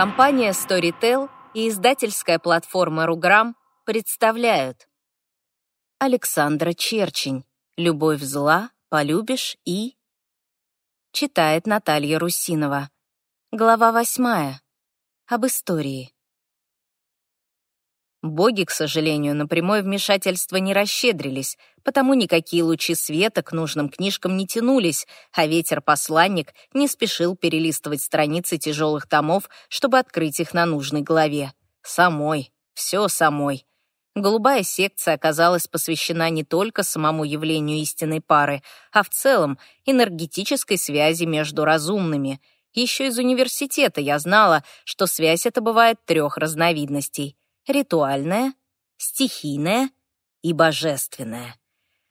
Компания Storytel и издательская платформа Руграм представляют Александра Черчень «Любовь зла, полюбишь и...» Читает Наталья Русинова. Глава восьмая. Об истории. Боги, к сожалению, на прямое вмешательство не расщедрились, потому никакие лучи света к нужным книжкам не тянулись, а ветер-посланник не спешил перелистывать страницы тяжелых томов, чтобы открыть их на нужной главе. Самой. Все самой. Голубая секция оказалась посвящена не только самому явлению истинной пары, а в целом энергетической связи между разумными. Еще из университета я знала, что связь эта бывает трех разновидностей ритуальное, стихийное и божественное.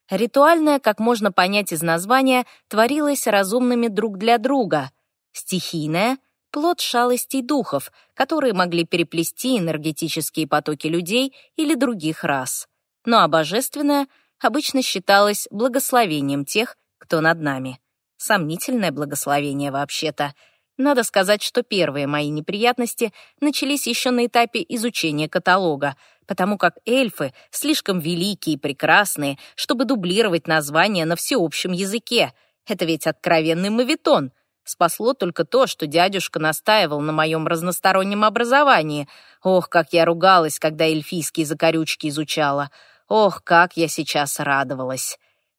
Ритуальное, как можно понять из названия, творилось разумными друг для друга. Стихийное — плод шалостей духов, которые могли переплести энергетические потоки людей или других рас. Ну а божественное обычно считалось благословением тех, кто над нами. Сомнительное благословение вообще-то — надо сказать, что первые мои неприятности начались еще на этапе изучения каталога, потому как эльфы слишком великие и прекрасные, чтобы дублировать названия на всеобщем языке. Это ведь откровенный мавитон. Спасло только то, что дядюшка настаивал на моем разностороннем образовании. Ох, как я ругалась, когда эльфийские закорючки изучала. Ох, как я сейчас радовалась.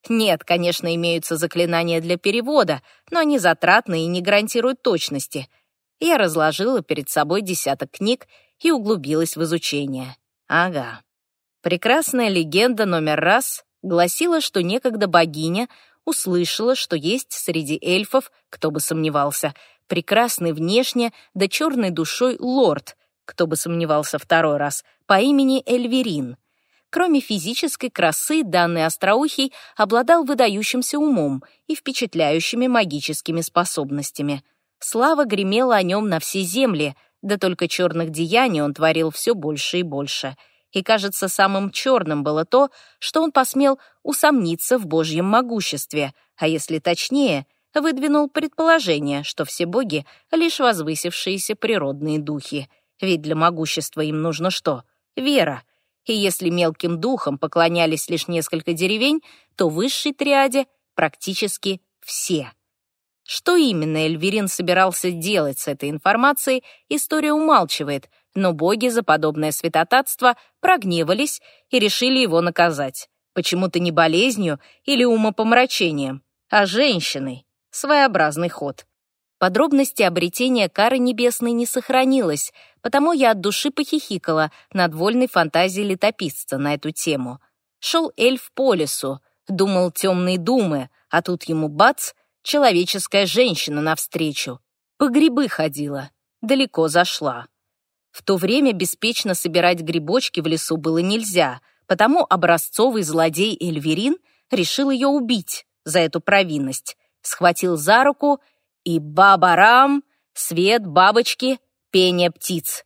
Нет, конечно, имеются заклинания для перевода, но они затратны и не гарантируют точности. Я разложила перед собой десяток книг и углубилась в изучение. Ага. Прекрасная легенда номер раз гласила, что некогда богиня услышала, что есть среди эльфов, кто бы сомневался, прекрасный внешне да черной душой лорд, кто бы сомневался второй раз, по имени Эльверин — Кроме физической красы, данный остроухий обладал выдающимся умом и впечатляющими магическими способностями. Слава гремела о нем на все земли, да только черных деяний он творил все больше и больше. И, кажется, самым черным было то, что он посмел усомниться в божьем могуществе, а если точнее, выдвинул предположение, что все боги — лишь возвысившиеся природные духи. Ведь для могущества им нужно что? Вера — и если мелким духам поклонялись лишь несколько деревень, то высшей триаде практически все. Что именно Эльверин собирался делать с этой информацией, история умалчивает, но боги за подобное святотатство прогневались и решили его наказать. Почему-то не болезнью или умопомрачением, а женщиной. Своеобразный ход. Подробности обретения кары небесной не сохранилось, потому я от души похихикала над вольной фантазией летописца на эту тему. Шел эльф по лесу, думал темные думы, а тут ему бац, человеческая женщина навстречу. По грибы ходила, далеко зашла. В то время беспечно собирать грибочки в лесу было нельзя, потому образцовый злодей Эльверин решил ее убить за эту провинность, схватил за руку и бабарам, свет, бабочки, пение птиц.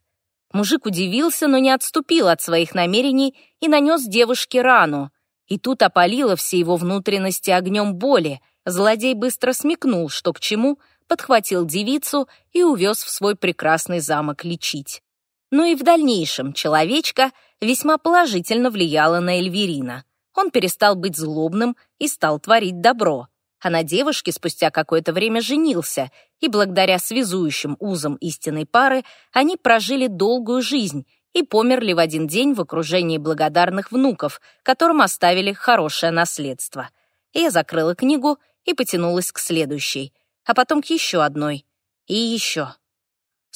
Мужик удивился, но не отступил от своих намерений и нанес девушке рану. И тут опалило все его внутренности огнем боли. Злодей быстро смекнул, что к чему, подхватил девицу и увез в свой прекрасный замок лечить. Но и в дальнейшем человечка весьма положительно влияла на Эльвирина. Он перестал быть злобным и стал творить добро а на девушке спустя какое-то время женился, и благодаря связующим узам истинной пары они прожили долгую жизнь и померли в один день в окружении благодарных внуков, которым оставили хорошее наследство. Я закрыла книгу и потянулась к следующей, а потом к еще одной. И еще.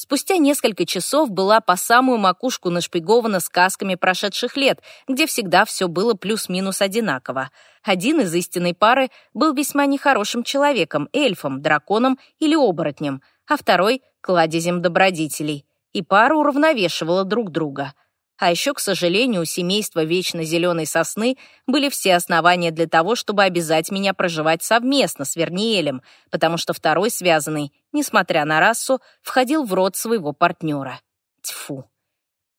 Спустя несколько часов была по самую макушку нашпигована сказками прошедших лет, где всегда все было плюс-минус одинаково. Один из истинной пары был весьма нехорошим человеком, эльфом, драконом или оборотнем, а второй — кладезем добродетелей. И пара уравновешивала друг друга — а еще, к сожалению, у семейства вечно зеленой сосны были все основания для того, чтобы обязать меня проживать совместно с Верниелем, потому что второй связанный, несмотря на расу, входил в род своего партнера. Тьфу.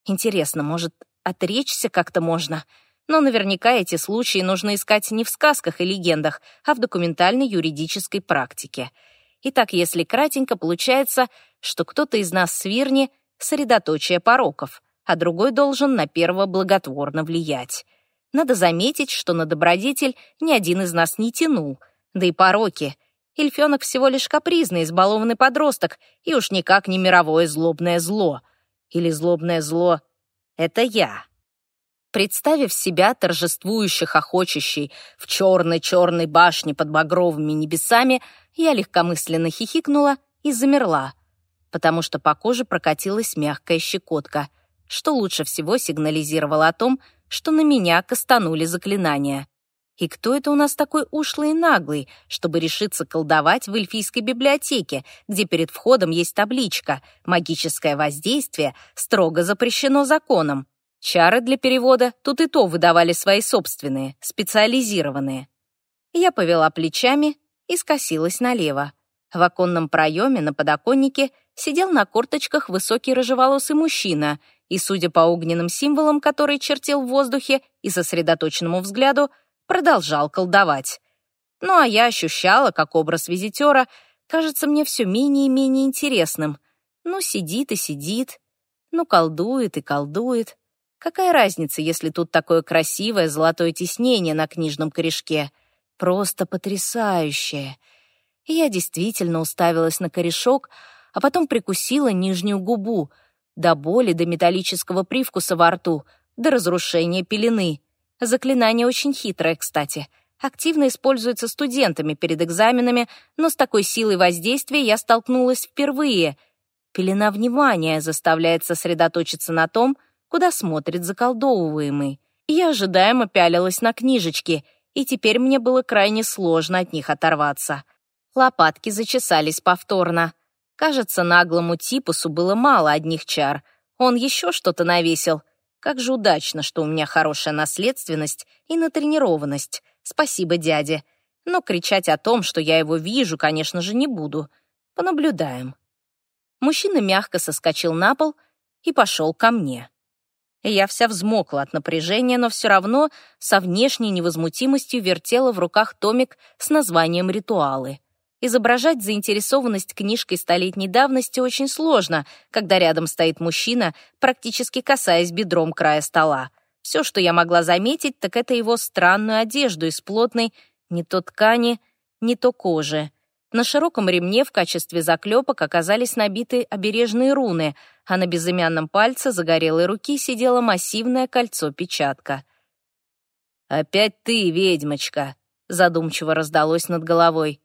Интересно, может, отречься как-то можно? Но наверняка эти случаи нужно искать не в сказках и легендах, а в документальной юридической практике. И так, если кратенько, получается, что кто-то из нас с Вирни — средоточие пороков, а другой должен на первого благотворно влиять. Надо заметить, что на добродетель ни один из нас не тянул, да и пороки. Эльфёнок всего лишь капризный, избалованный подросток, и уж никак не мировое злобное зло. Или злобное зло — это я. Представив себя торжествующих хохочущей в черной-черной башне под багровыми небесами, я легкомысленно хихикнула и замерла, потому что по коже прокатилась мягкая щекотка, что лучше всего сигнализировало о том, что на меня кастанули заклинания. И кто это у нас такой ушлый и наглый, чтобы решиться колдовать в эльфийской библиотеке, где перед входом есть табличка «Магическое воздействие строго запрещено законом». Чары для перевода тут и то выдавали свои собственные, специализированные. Я повела плечами и скосилась налево. В оконном проеме на подоконнике сидел на корточках высокий рыжеволосый мужчина и, судя по огненным символам, которые чертил в воздухе и сосредоточенному взгляду, продолжал колдовать. Ну а я ощущала, как образ визитера кажется мне все менее и менее интересным. Ну, сидит и сидит, ну, колдует и колдует. Какая разница, если тут такое красивое золотое тиснение на книжном корешке? Просто потрясающее. Я действительно уставилась на корешок, а потом прикусила нижнюю губу, до боли, до металлического привкуса во рту, до разрушения пелены. Заклинание очень хитрое, кстати. Активно используется студентами перед экзаменами, но с такой силой воздействия я столкнулась впервые. Пелена внимания заставляет сосредоточиться на том, куда смотрит заколдовываемый. Я ожидаемо пялилась на книжечки, и теперь мне было крайне сложно от них оторваться. Лопатки зачесались повторно. Кажется, наглому типусу было мало одних чар. Он еще что-то навесил. Как же удачно, что у меня хорошая наследственность и натренированность. Спасибо, дяде. Но кричать о том, что я его вижу, конечно же, не буду. Понаблюдаем. Мужчина мягко соскочил на пол и пошел ко мне. Я вся взмокла от напряжения, но все равно со внешней невозмутимостью вертела в руках томик с названием «Ритуалы». Изображать заинтересованность книжкой столетней давности очень сложно, когда рядом стоит мужчина, практически касаясь бедром края стола. Все, что я могла заметить, так это его странную одежду из плотной не то ткани, не то кожи. На широком ремне в качестве заклепок оказались набиты обережные руны, а на безымянном пальце загорелой руки сидело массивное кольцо-печатка. «Опять ты, ведьмочка!» — задумчиво раздалось над головой.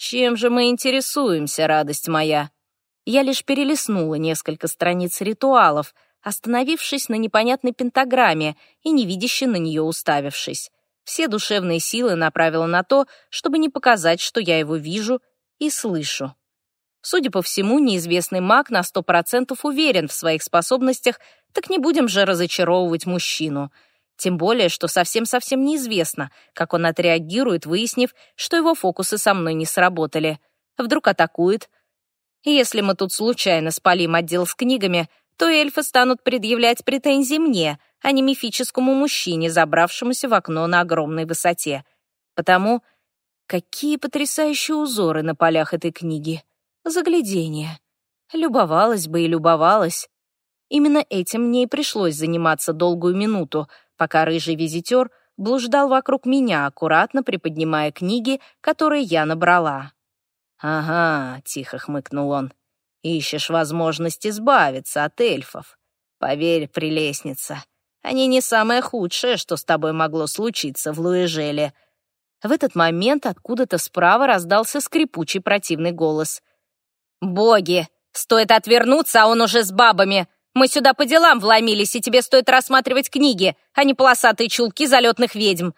«Чем же мы интересуемся, радость моя?» Я лишь перелистнула несколько страниц ритуалов, остановившись на непонятной пентаграмме и невидяще на нее уставившись все душевные силы направила на то, чтобы не показать, что я его вижу и слышу. Судя по всему, неизвестный маг на сто процентов уверен в своих способностях, так не будем же разочаровывать мужчину. Тем более, что совсем-совсем неизвестно, как он отреагирует, выяснив, что его фокусы со мной не сработали. Вдруг атакует. Если мы тут случайно спалим отдел с книгами, то эльфы станут предъявлять претензии мне — а не мифическому мужчине, забравшемуся в окно на огромной высоте. Потому какие потрясающие узоры на полях этой книги. Заглядение. Любовалась бы и любовалась. Именно этим мне и пришлось заниматься долгую минуту, пока рыжий визитер блуждал вокруг меня, аккуратно приподнимая книги, которые я набрала. «Ага», — тихо хмыкнул он, — «ищешь возможность избавиться от эльфов. Поверь, прелестница, они не самое худшее, что с тобой могло случиться в Луэжеле». В этот момент откуда-то справа раздался скрипучий противный голос. «Боги! Стоит отвернуться, а он уже с бабами! Мы сюда по делам вломились, и тебе стоит рассматривать книги, а не полосатые чулки залетных ведьм!»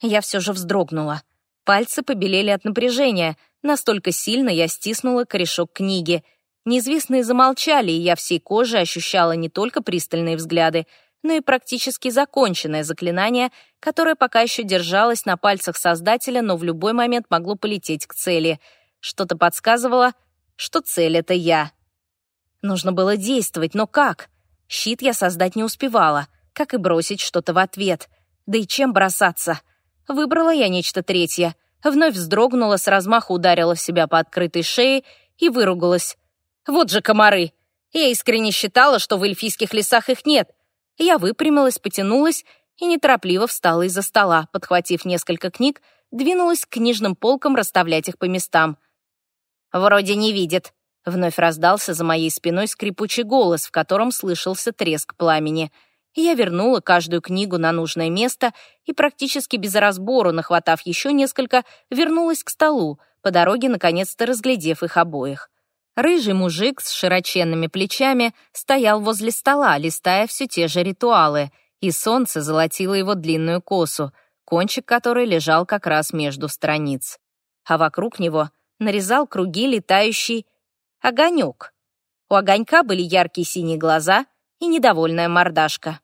Я все же вздрогнула. Пальцы побелели от напряжения. Настолько сильно я стиснула корешок книги. Неизвестные замолчали, и я всей кожей ощущала не только пристальные взгляды, но и практически законченное заклинание, которое пока еще держалось на пальцах создателя, но в любой момент могло полететь к цели. Что-то подсказывало, что цель — это я. Нужно было действовать, но как? Щит я создать не успевала, как и бросить что-то в ответ. Да и чем бросаться? Выбрала я нечто третье. вновь вздрогнула, с размаху ударила себя по открытой шее и выругалась. «Вот же комары! Я искренне считала, что в эльфийских лесах их нет». Я выпрямилась, потянулась и неторопливо встала из-за стола, подхватив несколько книг, двинулась к книжным полкам расставлять их по местам. «Вроде не видит», — вновь раздался за моей спиной скрипучий голос, в котором слышался треск пламени. Я вернула каждую книгу на нужное место и практически без разбору, нахватав еще несколько, вернулась к столу, по дороге наконец-то разглядев их обоих. Рыжий мужик с широченными плечами стоял возле стола, листая все те же ритуалы, и солнце золотило его длинную косу, кончик которой лежал как раз между страниц. А вокруг него нарезал круги летающий огонек. У огонька были яркие синие глаза и недовольная мордашка.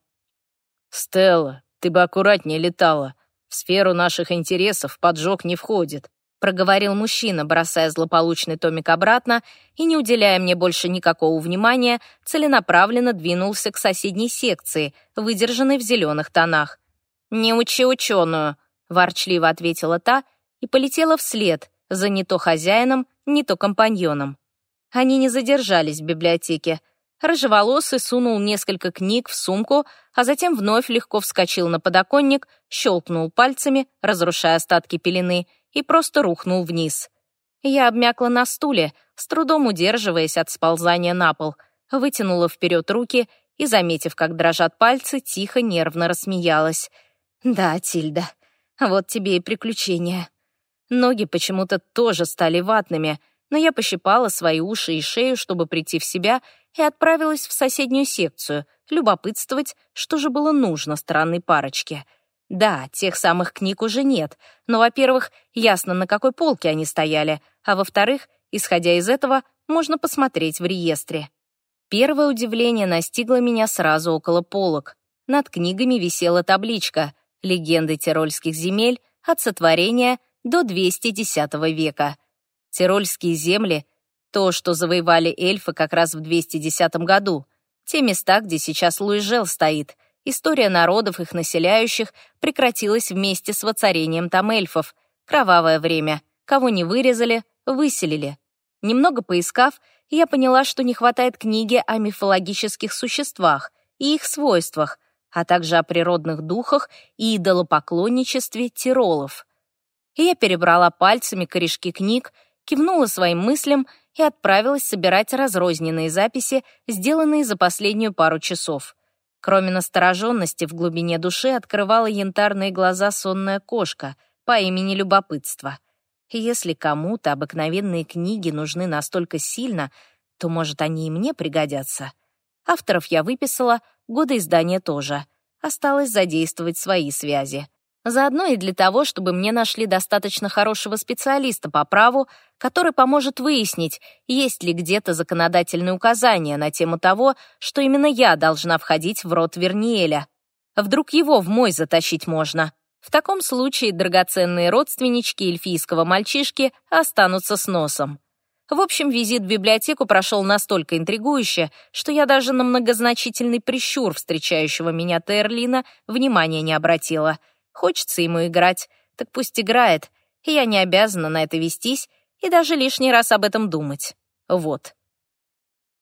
«Стелла, ты бы аккуратнее летала. В сферу наших интересов поджог не входит проговорил мужчина, бросая злополучный томик обратно и, не уделяя мне больше никакого внимания, целенаправленно двинулся к соседней секции, выдержанной в зеленых тонах. «Не учи ученую», — ворчливо ответила та и полетела вслед за не то хозяином, не то компаньоном. Они не задержались в библиотеке. Рыжеволосый сунул несколько книг в сумку, а затем вновь легко вскочил на подоконник, щелкнул пальцами, разрушая остатки пелены — и просто рухнул вниз. Я обмякла на стуле, с трудом удерживаясь от сползания на пол, вытянула вперед руки и, заметив, как дрожат пальцы, тихо, нервно рассмеялась. «Да, Тильда, вот тебе и приключения». Ноги почему-то тоже стали ватными, но я пощипала свои уши и шею, чтобы прийти в себя, и отправилась в соседнюю секцию, любопытствовать, что же было нужно странной парочке — да, тех самых книг уже нет, но, во-первых, ясно, на какой полке они стояли, а во-вторых, исходя из этого, можно посмотреть в реестре. Первое удивление настигло меня сразу около полок. Над книгами висела табличка «Легенды тирольских земель от сотворения до 210 века». Тирольские земли — то, что завоевали эльфы как раз в 210 году, те места, где сейчас Луижел стоит — История народов, их населяющих, прекратилась вместе с воцарением там эльфов. Кровавое время. Кого не вырезали, выселили. Немного поискав, я поняла, что не хватает книги о мифологических существах и их свойствах, а также о природных духах и идолопоклонничестве тиролов. Я перебрала пальцами корешки книг, кивнула своим мыслям и отправилась собирать разрозненные записи, сделанные за последнюю пару часов. Кроме настороженности, в глубине души открывала янтарные глаза сонная кошка по имени Любопытство. если кому-то обыкновенные книги нужны настолько сильно, то, может, они и мне пригодятся. Авторов я выписала, годы издания тоже. Осталось задействовать свои связи. Заодно и для того, чтобы мне нашли достаточно хорошего специалиста по праву, который поможет выяснить, есть ли где-то законодательные указания на тему того, что именно я должна входить в род Верниеля. Вдруг его в мой затащить можно. В таком случае драгоценные родственнички эльфийского мальчишки останутся с носом. В общем, визит в библиотеку прошел настолько интригующе, что я даже на многозначительный прищур встречающего меня Терлина внимания не обратила — Хочется ему играть, так пусть играет, я не обязана на это вестись и даже лишний раз об этом думать. Вот.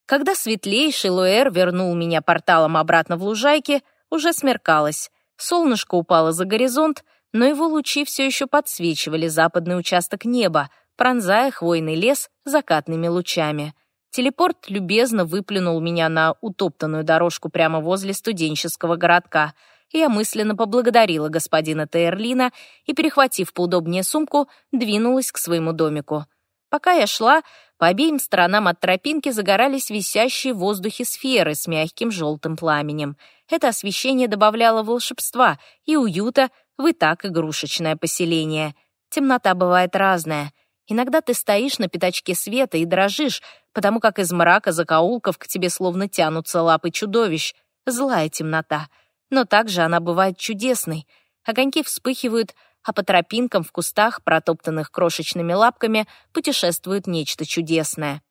Когда светлейший Луэр вернул меня порталом обратно в лужайке, уже смеркалось. Солнышко упало за горизонт, но его лучи все еще подсвечивали западный участок неба, пронзая хвойный лес закатными лучами. Телепорт любезно выплюнул меня на утоптанную дорожку прямо возле студенческого городка — я мысленно поблагодарила господина Тейрлина и, перехватив поудобнее сумку, двинулась к своему домику. Пока я шла, по обеим сторонам от тропинки загорались висящие в воздухе сферы с мягким желтым пламенем. Это освещение добавляло волшебства и уюта в и так игрушечное поселение. Темнота бывает разная. Иногда ты стоишь на пятачке света и дрожишь, потому как из мрака закоулков к тебе словно тянутся лапы чудовищ. Злая темнота — но также она бывает чудесной. Огоньки вспыхивают, а по тропинкам в кустах, протоптанных крошечными лапками, путешествует нечто чудесное.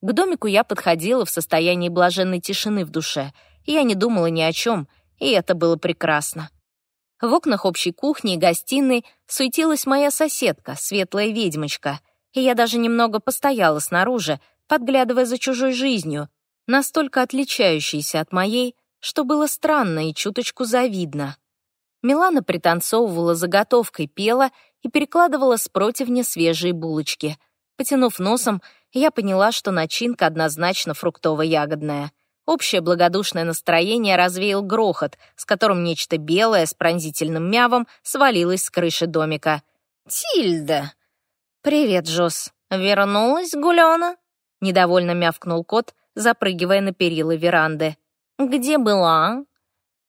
К домику я подходила в состоянии блаженной тишины в душе. Я не думала ни о чем, и это было прекрасно. В окнах общей кухни и гостиной суетилась моя соседка, светлая ведьмочка, и я даже немного постояла снаружи, подглядывая за чужой жизнью, настолько отличающейся от моей, что было странно и чуточку завидно. Милана пританцовывала заготовкой, пела и перекладывала с противня свежие булочки. Потянув носом, я поняла, что начинка однозначно фруктово-ягодная — Общее благодушное настроение развеял грохот, с которым нечто белое с пронзительным мявом свалилось с крыши домика. «Тильда!» «Привет, Джос. Вернулась Гулёна?» Недовольно мявкнул кот, запрыгивая на перила веранды. «Где была?»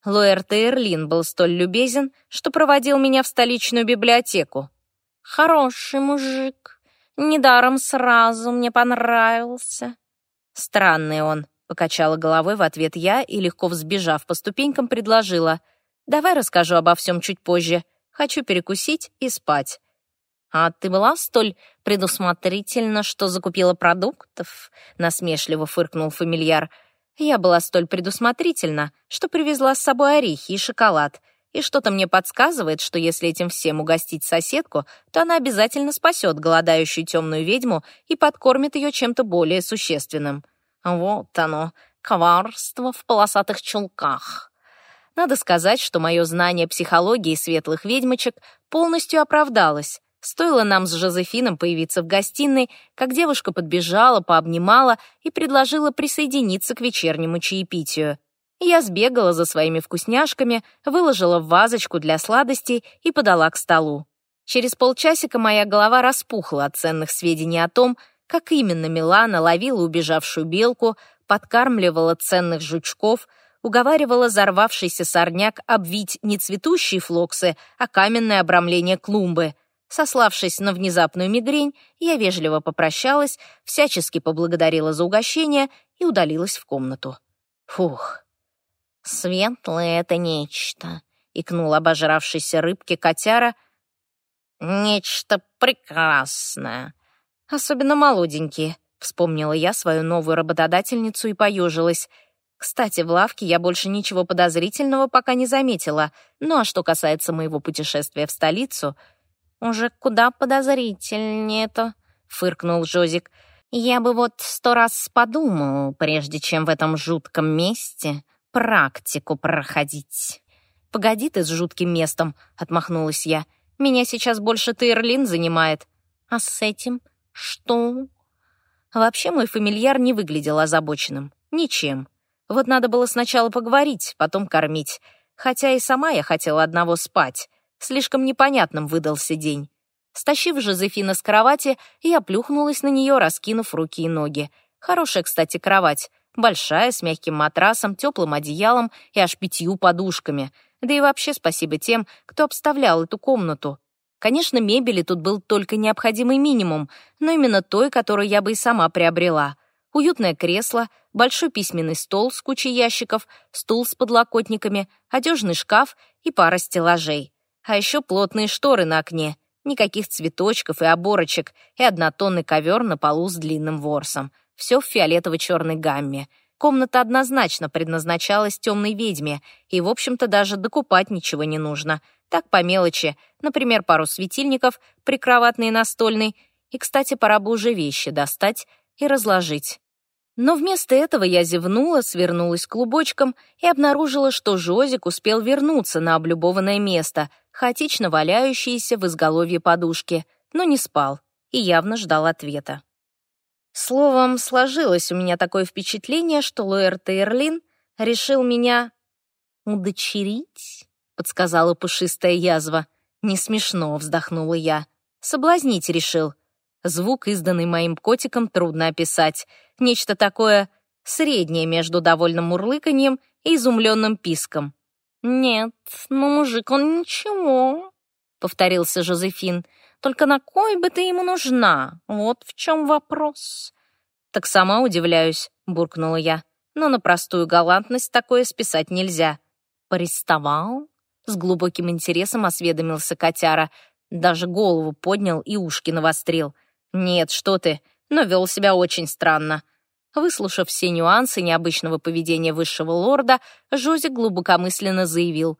Луэр Тейрлин был столь любезен, что проводил меня в столичную библиотеку. «Хороший мужик. Недаром сразу мне понравился». Странный он. Покачала головой в ответ я и, легко взбежав по ступенькам, предложила. «Давай расскажу обо всем чуть позже. Хочу перекусить и спать». «А ты была столь предусмотрительна, что закупила продуктов?» — насмешливо фыркнул фамильяр. «Я была столь предусмотрительна, что привезла с собой орехи и шоколад, и что-то мне подсказывает, что если этим всем угостить соседку, то она обязательно спасет голодающую темную ведьму и подкормит ее чем-то более существенным». Вот оно, коварство в полосатых чулках. Надо сказать, что мое знание психологии светлых ведьмочек полностью оправдалось. Стоило нам с Жозефином появиться в гостиной, как девушка подбежала, пообнимала и предложила присоединиться к вечернему чаепитию. Я сбегала за своими вкусняшками, выложила в вазочку для сладостей и подала к столу. Через полчасика моя голова распухла от ценных сведений о том, как именно Милана ловила убежавшую белку, подкармливала ценных жучков, уговаривала взорвавшийся сорняк обвить не цветущие флоксы, а каменное обрамление клумбы. Сославшись на внезапную мигрень, я вежливо попрощалась, всячески поблагодарила за угощение и удалилась в комнату. Фух. «Светлое — это нечто», — икнул обожравшийся рыбки котяра. «Нечто прекрасное», Особенно молоденькие. Вспомнила я свою новую работодательницу и поежилась. Кстати, в лавке я больше ничего подозрительного пока не заметила. Ну а что касается моего путешествия в столицу, уже куда подозрительнее-то, фыркнул Жозик. Я бы вот сто раз подумал, прежде чем в этом жутком месте практику проходить. «Погоди ты с жутким местом», — отмахнулась я. «Меня сейчас больше Тейрлин занимает. А с этим «Что?» Вообще мой фамильяр не выглядел озабоченным. Ничем. Вот надо было сначала поговорить, потом кормить. Хотя и сама я хотела одного спать. Слишком непонятным выдался день. Стащив Жозефина с кровати, я плюхнулась на нее, раскинув руки и ноги. Хорошая, кстати, кровать. Большая, с мягким матрасом, теплым одеялом и аж пятью подушками. Да и вообще спасибо тем, кто обставлял эту комнату. Конечно, мебели тут был только необходимый минимум, но именно той, которую я бы и сама приобрела. Уютное кресло, большой письменный стол с кучей ящиков, стул с подлокотниками, одежный шкаф и пара стеллажей. А еще плотные шторы на окне, никаких цветочков и оборочек, и однотонный ковер на полу с длинным ворсом. Все в фиолетово-черной гамме. Комната однозначно предназначалась темной ведьме, и, в общем-то, даже докупать ничего не нужно — так, по мелочи, например, пару светильников, прикроватный и настольный, и, кстати, пора бы уже вещи достать и разложить. Но вместо этого я зевнула, свернулась клубочком и обнаружила, что Жозик успел вернуться на облюбованное место, хаотично валяющееся в изголовье подушки, но не спал и явно ждал ответа. Словом, сложилось у меня такое впечатление, что Луэр Тейрлин решил меня удочерить. — подсказала пушистая язва. «Не смешно», — вздохнула я. «Соблазнить решил». Звук, изданный моим котиком, трудно описать. Нечто такое среднее между довольным мурлыканьем и изумленным писком. «Нет, ну мужик он ничего», — повторился Жозефин. «Только на кой бы ты ему нужна? Вот в чем вопрос». «Так сама удивляюсь», — буркнула я. «Но на простую галантность такое списать нельзя». «Приставал?» С глубоким интересом осведомился котяра. Даже голову поднял и ушки навострил. «Нет, что ты!» но вел себя очень странно. Выслушав все нюансы необычного поведения высшего лорда, Жози глубокомысленно заявил.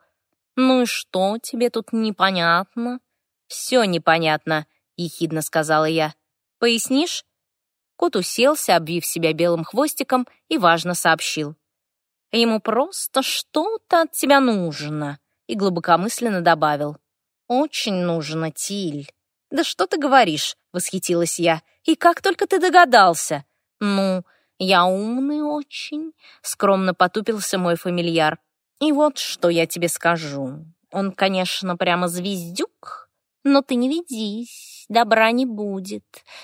«Ну и что тебе тут непонятно?» «Все непонятно», — ехидно сказала я. «Пояснишь?» Кот уселся, обвив себя белым хвостиком, и важно сообщил. «Ему просто что-то от тебя нужно», и глубокомысленно добавил. «Очень нужно, Тиль». «Да что ты говоришь?» — восхитилась я. «И как только ты догадался?» «Ну, я умный очень», — скромно потупился мой фамильяр. «И вот что я тебе скажу. Он, конечно, прямо звездюк, но ты не ведись, добра не будет.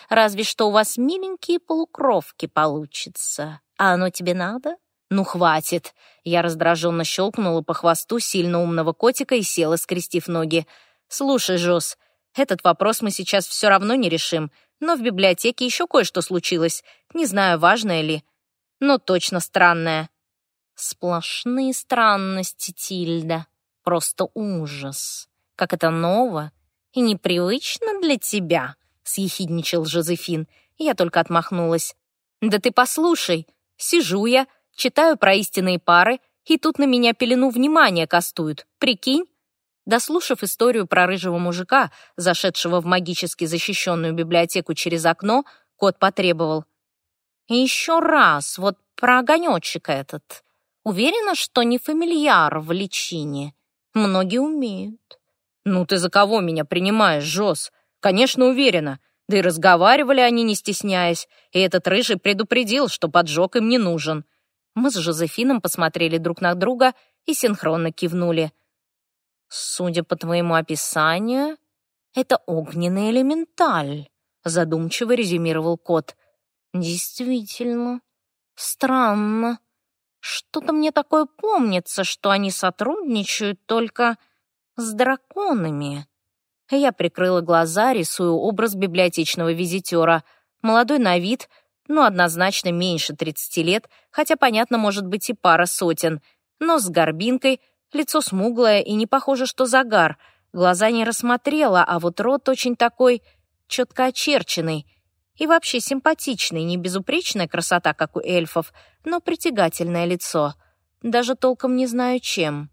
Разве что у вас миленькие полукровки получится. А оно тебе надо?» «Ну, хватит!» Я раздраженно щелкнула по хвосту сильно умного котика и села, скрестив ноги. «Слушай, Жос, этот вопрос мы сейчас все равно не решим, но в библиотеке еще кое-что случилось. Не знаю, важное ли, но точно странное». «Сплошные странности, Тильда. Просто ужас. Как это ново и непривычно для тебя», — съехидничал Жозефин. Я только отмахнулась. «Да ты послушай, сижу я, читаю про истинные пары, и тут на меня пелену внимания кастуют. Прикинь?» Дослушав историю про рыжего мужика, зашедшего в магически защищенную библиотеку через окно, кот потребовал. «Еще раз, вот про огонечек этот. Уверена, что не фамильяр в личине. Многие умеют». «Ну ты за кого меня принимаешь, Жос? Конечно, уверена. Да и разговаривали они, не стесняясь, и этот рыжий предупредил, что поджог им не нужен». Мы с Жозефином посмотрели друг на друга и синхронно кивнули. «Судя по твоему описанию, это огненный элементаль», задумчиво резюмировал кот. «Действительно, странно. Что-то мне такое помнится, что они сотрудничают только с драконами». Я прикрыла глаза, рисую образ библиотечного визитера. Молодой на вид, но однозначно меньше 30 лет, хотя, понятно, может быть и пара сотен, но с горбинкой, Лицо смуглое и не похоже, что загар. Глаза не рассмотрела, а вот рот очень такой четко очерченный. И вообще симпатичный, не безупречная красота, как у эльфов, но притягательное лицо. Даже толком не знаю, чем.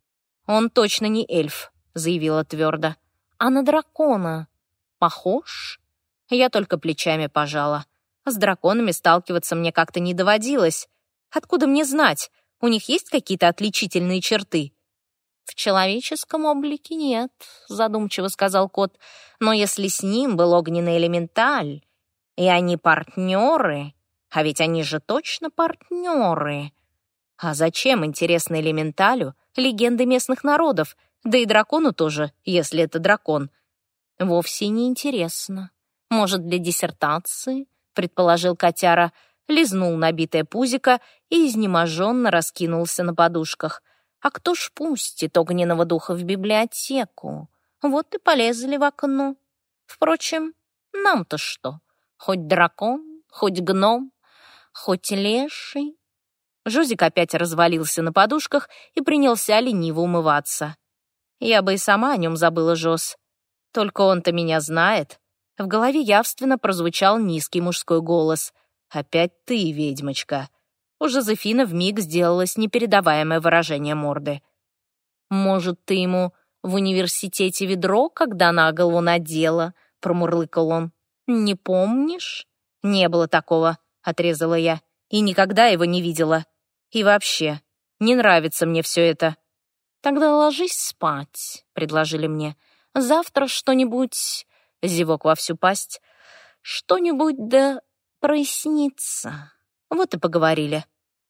«Он точно не эльф», — заявила твердо. «А на дракона похож?» Я только плечами пожала. С драконами сталкиваться мне как-то не доводилось. Откуда мне знать? У них есть какие-то отличительные черты? «В человеческом облике нет», — задумчиво сказал кот. «Но если с ним был огненный элементаль, и они партнеры, а ведь они же точно партнеры. А зачем, интересно, элементалю легенды местных народов, да и дракону тоже, если это дракон? Вовсе не интересно. Может, для диссертации?» — предположил котяра, лизнул набитое пузико и изнеможенно раскинулся на подушках — а кто ж пустит огненного духа в библиотеку? Вот и полезли в окно. Впрочем, нам-то что? Хоть дракон, хоть гном, хоть леший. Жозик опять развалился на подушках и принялся лениво умываться. Я бы и сама о нем забыла, Жоз. Только он-то меня знает. В голове явственно прозвучал низкий мужской голос. «Опять ты, ведьмочка. У Жозефина вмиг сделалось непередаваемое выражение морды. «Может, ты ему в университете ведро, когда на голову надела?» — промурлыкал он. «Не помнишь?» «Не было такого», — отрезала я. «И никогда его не видела. И вообще, не нравится мне все это». «Тогда ложись спать», — предложили мне. «Завтра что-нибудь...» — зевок во всю пасть. «Что-нибудь да прояснится». Вот и поговорили.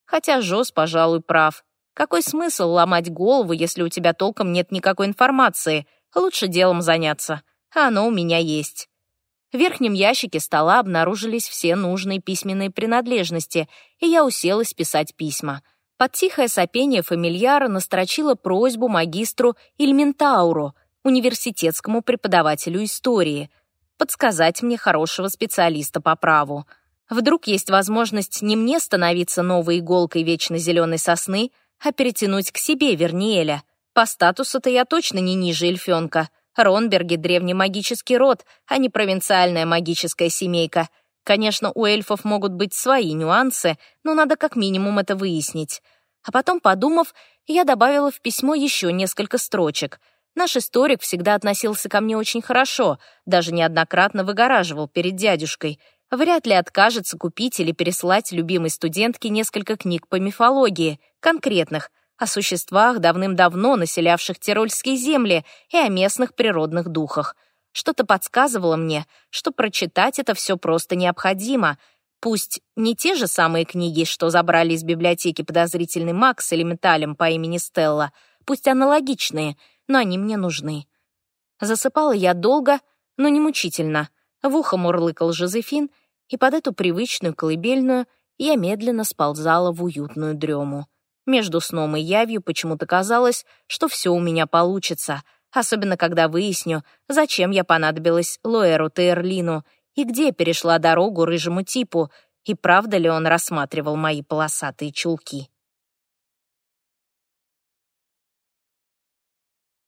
Хотя Жос, пожалуй, прав. Какой смысл ломать голову, если у тебя толком нет никакой информации? Лучше делом заняться. А оно у меня есть. В верхнем ящике стола обнаружились все нужные письменные принадлежности, и я уселась писать письма. Под тихое сопение фамильяра настрочила просьбу магистру Ильментауру, университетскому преподавателю истории, подсказать мне хорошего специалиста по праву. Вдруг есть возможность не мне становиться новой иголкой вечно зеленой сосны, а перетянуть к себе Верниеля. По статусу-то я точно не ниже эльфенка. Ронберги — древний магический род, а не провинциальная магическая семейка. Конечно, у эльфов могут быть свои нюансы, но надо как минимум это выяснить. А потом, подумав, я добавила в письмо еще несколько строчек. Наш историк всегда относился ко мне очень хорошо, даже неоднократно выгораживал перед дядюшкой. Вряд ли откажется купить или переслать любимой студентке несколько книг по мифологии, конкретных, о существах, давным-давно населявших тирольские земли, и о местных природных духах. Что-то подсказывало мне, что прочитать это все просто необходимо. Пусть не те же самые книги, что забрали из библиотеки подозрительный маг с элементалем по имени Стелла, пусть аналогичные, но они мне нужны. Засыпала я долго, но не мучительно. В ухо мурлыкал Жозефин, и под эту привычную колыбельную я медленно сползала в уютную дрему. Между сном и явью почему-то казалось, что все у меня получится, особенно когда выясню, зачем я понадобилась Луэру Тейрлину и где перешла дорогу рыжему типу, и правда ли он рассматривал мои полосатые чулки.